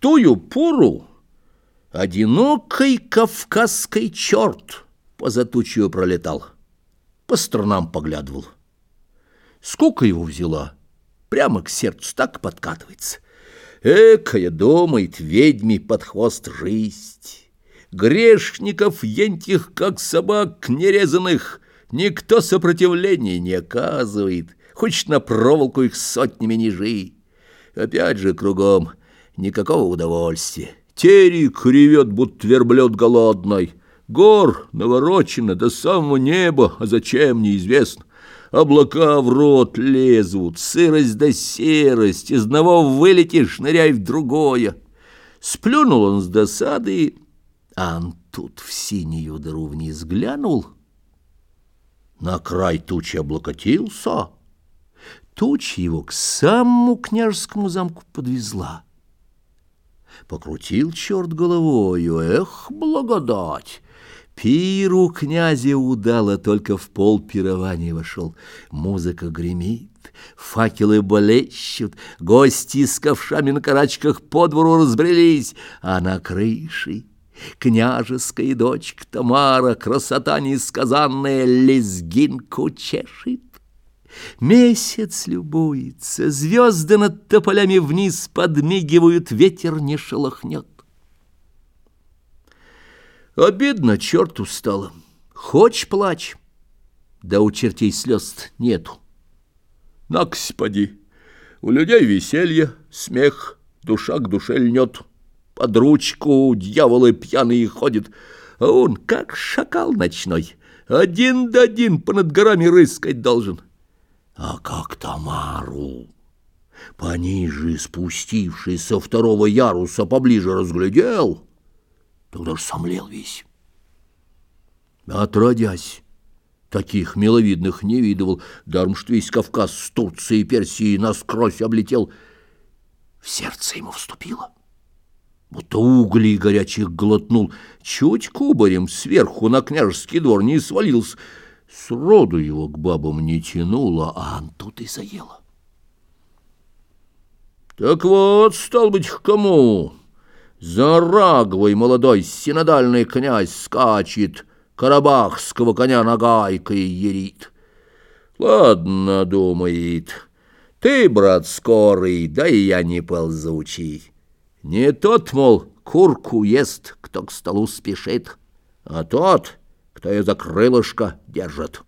тую пору одинокий кавказский черт по затучью пролетал, по сторонам поглядывал. Сколько его взяла, прямо к сердцу так подкатывается. Экая, думает, ведьми под хвост жизнь. Грешников ентих, как собак нерезанных, никто сопротивления не оказывает, хоть на проволоку их сотнями нижи. Опять же кругом никакого удовольствия. Терек ревет, будто верблюд голодный. Гор наворочено до самого неба, а зачем, неизвестно. Облака в рот лезут, сырость да серость, из одного вылетишь, ныряй в другое. Сплюнул он с досады, а он тут в синюю дыру вниз глянул, на край тучи облокотился, туча его к самому княжескому замку подвезла. Покрутил черт головою, эх, благодать! Пиру князя удало, только в пол пирования вошел. Музыка гремит, факелы болещут, гости с ковшами на карачках по двору разбрелись, а на крыше княжеская дочка Тамара, красота несказанная, лезгинку чешет. Месяц любуется, звезды над тополями вниз подмигивают, ветер не шелохнет. Обидно черту стало. Хочешь плачь, да у чертей слез нету. Наксь, поди, у людей веселье, смех, душа к душе льнет. Под ручку дьяволы пьяные ходят, а он, как шакал ночной, один да один понад горами рыскать должен. А как Тамару, пониже спустившись со второго яруса, поближе разглядел — Тогда ж сомлел весь. Отродясь, таких миловидных не видывал, даром что весь Кавказ с Турцией и Персией насквозь облетел. В сердце ему вступило. Будто углей горячих глотнул, чуть кубарем сверху на княжеский двор не свалился. Сроду его к бабам не тянуло, а тут и заело. Так вот, стал быть, к кому? За Раговой молодой синодальный князь скачет, Карабахского коня нагайкой ерит. Ладно, думает, ты, брат, скорый, да и я не ползучий. Не тот, мол, курку ест, кто к столу спешит, а тот, кто ее за крылышко держит.